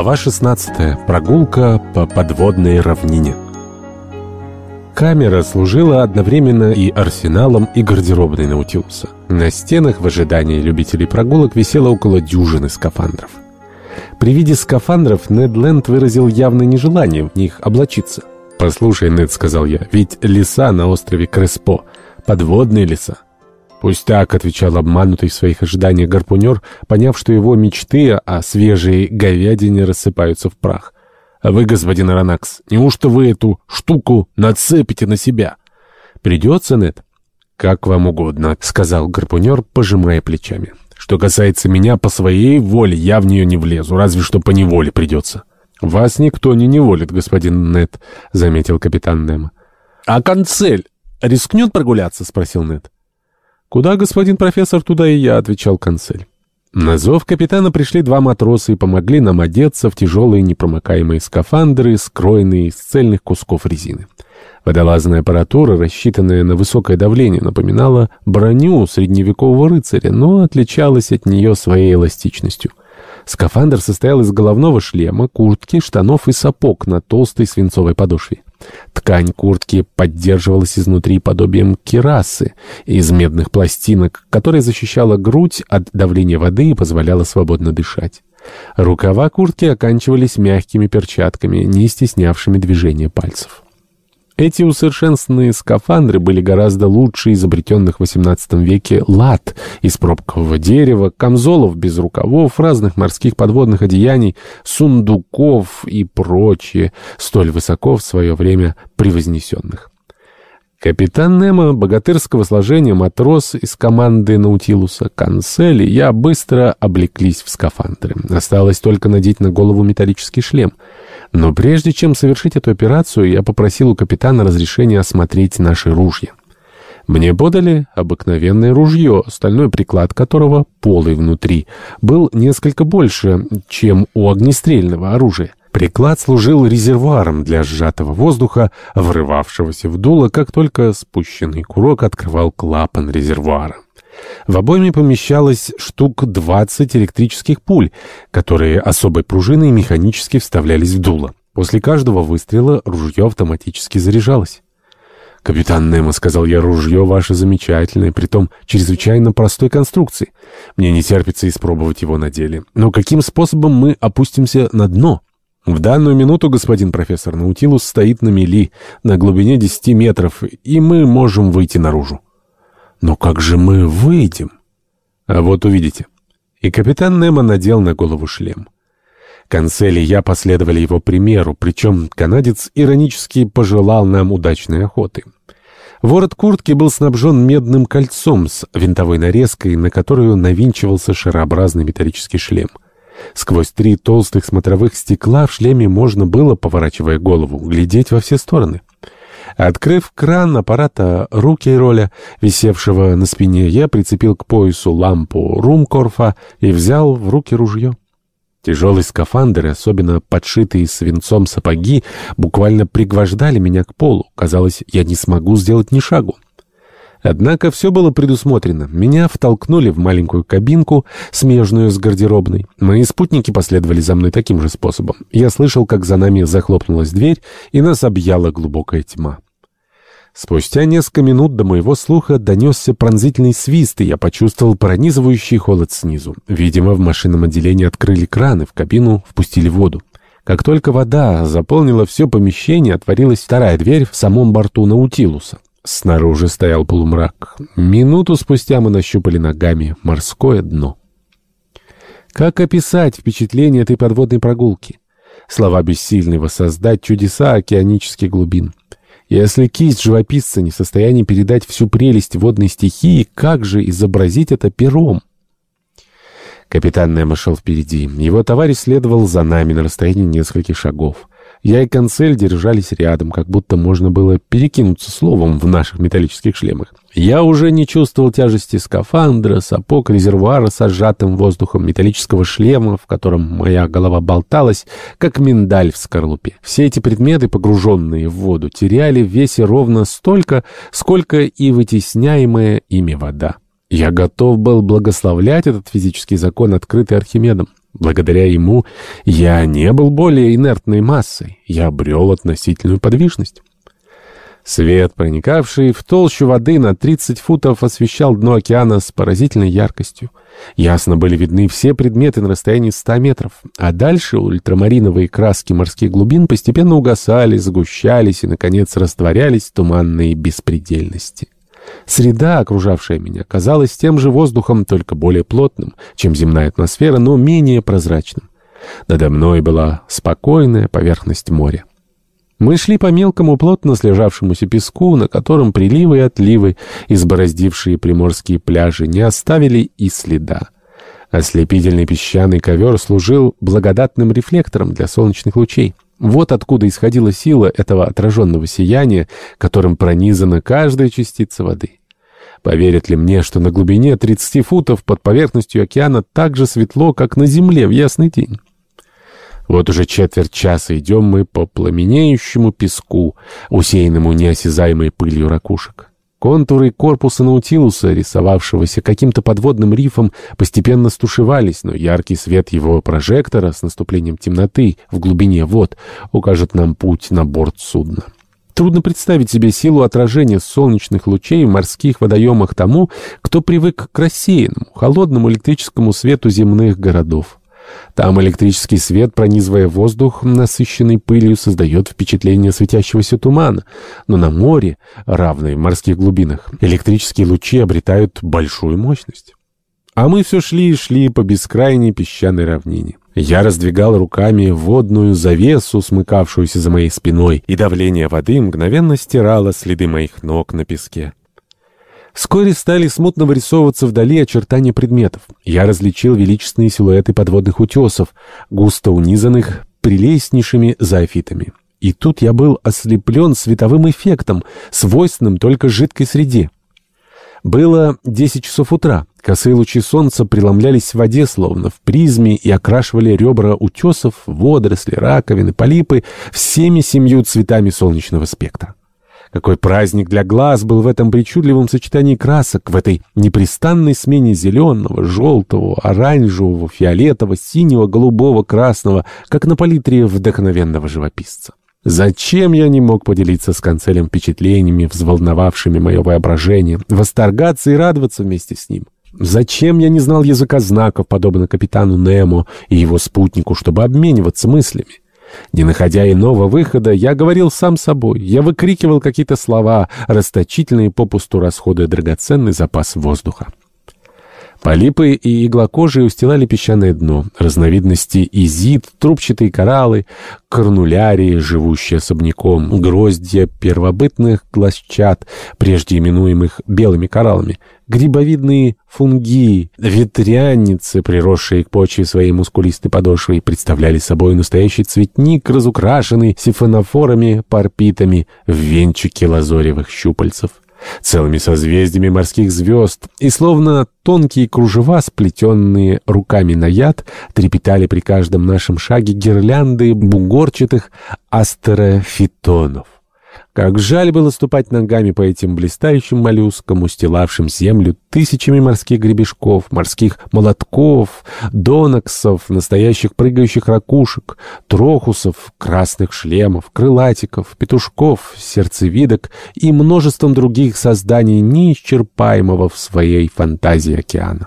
Глава 16. Прогулка по подводной равнине. Камера служила одновременно и арсеналом, и гардеробной Наутилуса. На стенах в ожидании любителей прогулок висело около дюжины скафандров. При виде скафандров Нед Ленд выразил явное нежелание в них облачиться. «Послушай, Нед», — сказал я, — «ведь леса на острове Креспо — подводные леса. «Пусть так», — отвечал обманутый в своих ожиданиях гарпунер, поняв, что его мечты о свежей говядине рассыпаются в прах. «А вы, господин Аронакс, неужто вы эту штуку нацепите на себя?» «Придется, Нет?» «Как вам угодно», — сказал гарпунер, пожимая плечами. «Что касается меня, по своей воле я в нее не влезу, разве что по неволе придется». «Вас никто не неволит, господин Нет», — заметил капитан Немо. «А концель рискнет прогуляться?» — спросил Нет. «Куда, господин профессор, туда и я», — отвечал консель. На зов капитана пришли два матроса и помогли нам одеться в тяжелые непромокаемые скафандры, скроенные из цельных кусков резины. Водолазная аппаратура, рассчитанная на высокое давление, напоминала броню средневекового рыцаря, но отличалась от нее своей эластичностью. Скафандр состоял из головного шлема, куртки, штанов и сапог на толстой свинцовой подошве. Ткань куртки поддерживалась изнутри подобием кирасы из медных пластинок, которая защищала грудь от давления воды и позволяла свободно дышать. Рукава куртки оканчивались мягкими перчатками, не стеснявшими движения пальцев. Эти усовершенствованные скафандры были гораздо лучше изобретенных в XVIII веке лад из пробкового дерева, камзолов без рукавов, разных морских подводных одеяний, сундуков и прочее, столь высоко в свое время превознесенных. Капитан Немо, богатырского сложения матрос из команды Наутилуса, Канцель и я быстро облеклись в скафандры. Осталось только надеть на голову металлический шлем — но прежде чем совершить эту операцию, я попросил у капитана разрешения осмотреть наши ружья. Мне подали обыкновенное ружье, стальной приклад которого, полый внутри, был несколько больше, чем у огнестрельного оружия. Приклад служил резервуаром для сжатого воздуха, врывавшегося в дуло, как только спущенный курок открывал клапан резервуара. В обойме помещалось штук 20 электрических пуль, которые особой пружиной механически вставлялись в дуло. После каждого выстрела ружье автоматически заряжалось. «Капитан Немо», — сказал я, — «ружье ваше замечательное, притом чрезвычайно простой конструкции. Мне не терпится испробовать его на деле. Но каким способом мы опустимся на дно?» «В данную минуту, господин профессор, Наутилус стоит на мели, на глубине 10 метров, и мы можем выйти наружу». «Но как же мы выйдем?» «А вот увидите». И капитан Немо надел на голову шлем. Канцель и я последовали его примеру, причем канадец иронически пожелал нам удачной охоты. Ворот куртки был снабжен медным кольцом с винтовой нарезкой, на которую навинчивался шарообразный металлический шлем. Сквозь три толстых смотровых стекла в шлеме можно было, поворачивая голову, глядеть во все стороны. Открыв кран аппарата руки роля, висевшего на спине, я прицепил к поясу лампу Румкорфа и взял в руки ружье. Тяжелый скафандр, особенно подшитые свинцом сапоги, буквально пригвождали меня к полу. Казалось, я не смогу сделать ни шагу. Однако все было предусмотрено. Меня втолкнули в маленькую кабинку, смежную с гардеробной. Мои спутники последовали за мной таким же способом. Я слышал, как за нами захлопнулась дверь, и нас объяла глубокая тьма. Спустя несколько минут до моего слуха донесся пронзительный свист, и я почувствовал пронизывающий холод снизу. Видимо, в машинном отделении открыли краны, в кабину впустили воду. Как только вода заполнила все помещение, отворилась вторая дверь в самом борту Наутилуса. Снаружи стоял полумрак. Минуту спустя мы нащупали ногами морское дно. Как описать впечатление этой подводной прогулки? Слова бессильны воссоздать чудеса океанических глубин. Если кисть живописца не в состоянии передать всю прелесть водной стихии, как же изобразить это пером? Капитан Немо шел впереди. Его товарищ следовал за нами на расстоянии нескольких шагов. Я и Консель держались рядом, как будто можно было перекинуться словом в наших металлических шлемах. Я уже не чувствовал тяжести скафандра, сапог, резервуара с сжатым воздухом, металлического шлема, в котором моя голова болталась, как миндаль в скорлупе. Все эти предметы, погруженные в воду, теряли в весе ровно столько, сколько и вытесняемая ими вода. Я готов был благословлять этот физический закон, открытый Архимедом. Благодаря ему я не был более инертной массой, я обрел относительную подвижность. Свет, проникавший в толщу воды на 30 футов, освещал дно океана с поразительной яркостью. Ясно были видны все предметы на расстоянии 100 метров, а дальше ультрамариновые краски морских глубин постепенно угасали, сгущались и, наконец, растворялись в туманной беспредельности. Среда, окружавшая меня, казалась тем же воздухом, только более плотным, чем земная атмосфера, но менее прозрачным. Надо мной была спокойная поверхность моря. Мы шли по мелкому, плотно слежавшемуся песку, на котором приливы и отливы, избороздившие приморские пляжи, не оставили и следа. Ослепительный песчаный ковер служил благодатным рефлектором для солнечных лучей. Вот откуда исходила сила этого отраженного сияния, которым пронизана каждая частица воды. Поверят ли мне, что на глубине 30 футов под поверхностью океана так же светло, как на земле в ясный день? Вот уже четверть часа идем мы по пламенеющему песку, усеянному неосязаемой пылью ракушек. Контуры корпуса Наутилуса, рисовавшегося каким-то подводным рифом, постепенно стушевались, но яркий свет его прожектора с наступлением темноты в глубине вод укажет нам путь на борт судна. Трудно представить себе силу отражения солнечных лучей в морских водоемах тому, кто привык к рассеянному, холодному электрическому свету земных городов. Там электрический свет, пронизывая воздух, насыщенный пылью, создает впечатление светящегося тумана. Но на море, равной в морских глубинах, электрические лучи обретают большую мощность. А мы все шли и шли по бескрайней песчаной равнине. Я раздвигал руками водную завесу, смыкавшуюся за моей спиной, и давление воды мгновенно стирало следы моих ног на песке. Вскоре стали смутно вырисовываться вдали очертания предметов. Я различил величественные силуэты подводных утесов, густо унизанных прелестнейшими зоофитами. И тут я был ослеплен световым эффектом, свойственным только жидкой среде. Было десять часов утра. Косые лучи солнца преломлялись в воде, словно в призме, и окрашивали ребра утесов, водоросли, раковины, полипы всеми семью цветами солнечного спектра. Какой праздник для глаз был в этом причудливом сочетании красок, в этой непрестанной смене зеленого, желтого, оранжевого, фиолетового, синего, голубого, красного, как на палитре вдохновенного живописца. Зачем я не мог поделиться с канцелем впечатлениями, взволновавшими мое воображение, восторгаться и радоваться вместе с ним? Зачем я не знал языка знаков, подобно капитану Немо и его спутнику, чтобы обмениваться мыслями? Не находя иного выхода, я говорил сам собой. Я выкрикивал какие-то слова, расточительные попусту расходуя драгоценный запас воздуха. Полипы и иглокожие устилали песчаное дно, разновидности изид, трубчатые кораллы, корнулярии, живущие особняком, гроздья первобытных глазчат, прежде именуемых белыми кораллами, грибовидные фунгии, ветряницы, приросшие к почве своей мускулистой подошвой, представляли собой настоящий цветник, разукрашенный сифонофорами, парпитами в венчике лазоревых щупальцев целыми созвездиями морских звезд, и словно тонкие кружева, сплетенные руками на яд, трепетали при каждом нашем шаге гирлянды бугорчатых астерофитонов. Как жаль было ступать ногами по этим блистающим моллюскам, устилавшим землю тысячами морских гребешков, морских молотков, доноксов, настоящих прыгающих ракушек, трохусов, красных шлемов, крылатиков, петушков, сердцевидок и множеством других созданий неисчерпаемого в своей фантазии океана.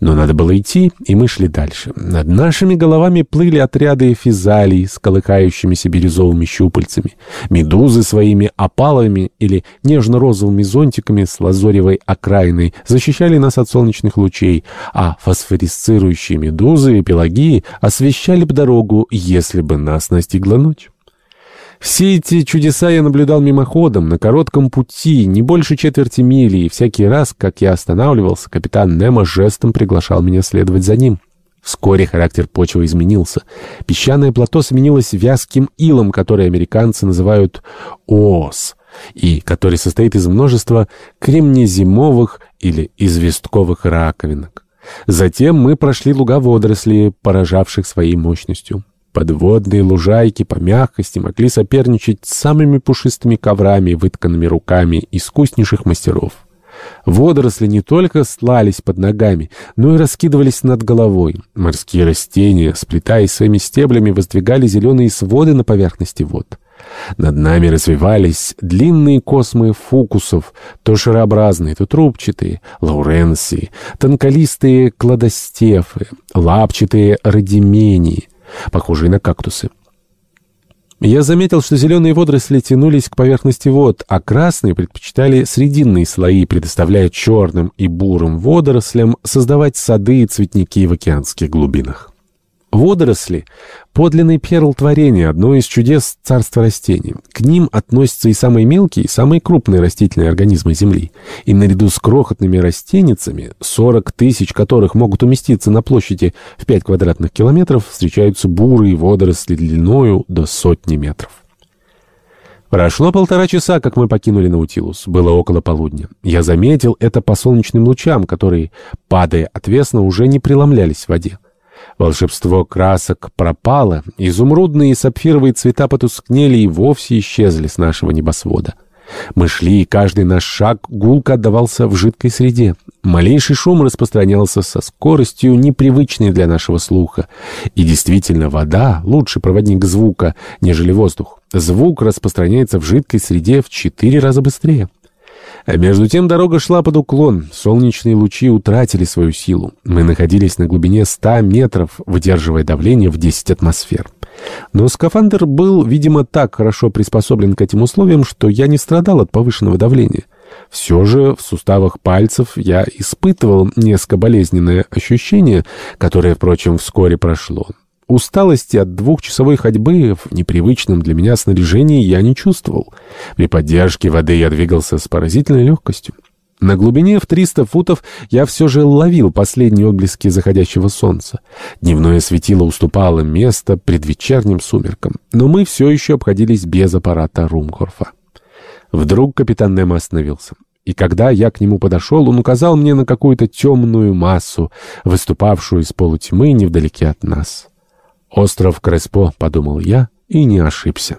Но надо было идти, и мы шли дальше. Над нашими головами плыли отряды физалий с колыхающимися бирюзовыми щупальцами, медузы своими опалами или нежно-розовыми зонтиками с лазоревой окраиной защищали нас от солнечных лучей, а фосфорисцирующие медузы и пелагии освещали бы дорогу, если бы нас настигла ночь. Все эти чудеса я наблюдал мимоходом, на коротком пути, не больше четверти мили, и всякий раз, как я останавливался, капитан Немо жестом приглашал меня следовать за ним. Вскоре характер почвы изменился. Песчаное плато сменилось вязким илом, который американцы называют «ос», и который состоит из множества кремнезимовых или известковых раковинок. Затем мы прошли луга водорослей, поражавших своей мощностью. Подводные лужайки по мягкости могли соперничать с самыми пушистыми коврами, вытканными руками искуснейших мастеров. Водоросли не только слались под ногами, но и раскидывались над головой. Морские растения, сплетаясь своими стеблями, воздвигали зеленые своды на поверхности вод. Над нами развивались длинные космы фукусов, то шарообразные, то трубчатые, лауренсии, тонколистые кладостефы, лапчатые радимении, похожие на кактусы. Я заметил, что зеленые водоросли тянулись к поверхности вод, а красные предпочитали срединные слои, предоставляя черным и бурым водорослям создавать сады и цветники в океанских глубинах. Водоросли — подлинный перл творения, одно из чудес царства растений. К ним относятся и самые мелкие, и самые крупные растительные организмы Земли. И наряду с крохотными растеницами, 40 тысяч которых могут уместиться на площади в 5 квадратных километров, встречаются бурые водоросли длиною до сотни метров. Прошло полтора часа, как мы покинули Наутилус. Было около полудня. Я заметил это по солнечным лучам, которые, падая отвесно, уже не преломлялись в воде. Волшебство красок пропало, изумрудные и сапфировые цвета потускнели и вовсе исчезли с нашего небосвода. Мы шли, и каждый наш шаг гулко отдавался в жидкой среде. Малейший шум распространялся со скоростью, непривычной для нашего слуха. И действительно, вода — лучший проводник звука, нежели воздух. Звук распространяется в жидкой среде в четыре раза быстрее. А между тем дорога шла под уклон, солнечные лучи утратили свою силу. Мы находились на глубине 100 метров, выдерживая давление в 10 атмосфер. Но скафандр был, видимо, так хорошо приспособлен к этим условиям, что я не страдал от повышенного давления. Все же в суставах пальцев я испытывал несколько болезненное ощущение, которое, впрочем, вскоре прошло. Усталости от двухчасовой ходьбы в непривычном для меня снаряжении я не чувствовал. При поддержке воды я двигался с поразительной легкостью. На глубине в 300 футов я все же ловил последние отблески заходящего солнца. Дневное светило уступало место предвечерним сумеркам, но мы все еще обходились без аппарата Румкорфа. Вдруг капитан Немо остановился. И когда я к нему подошел, он указал мне на какую-то темную массу, выступавшую из полутьмы невдалеке от нас. «Остров Креспо», — подумал я, и не ошибся.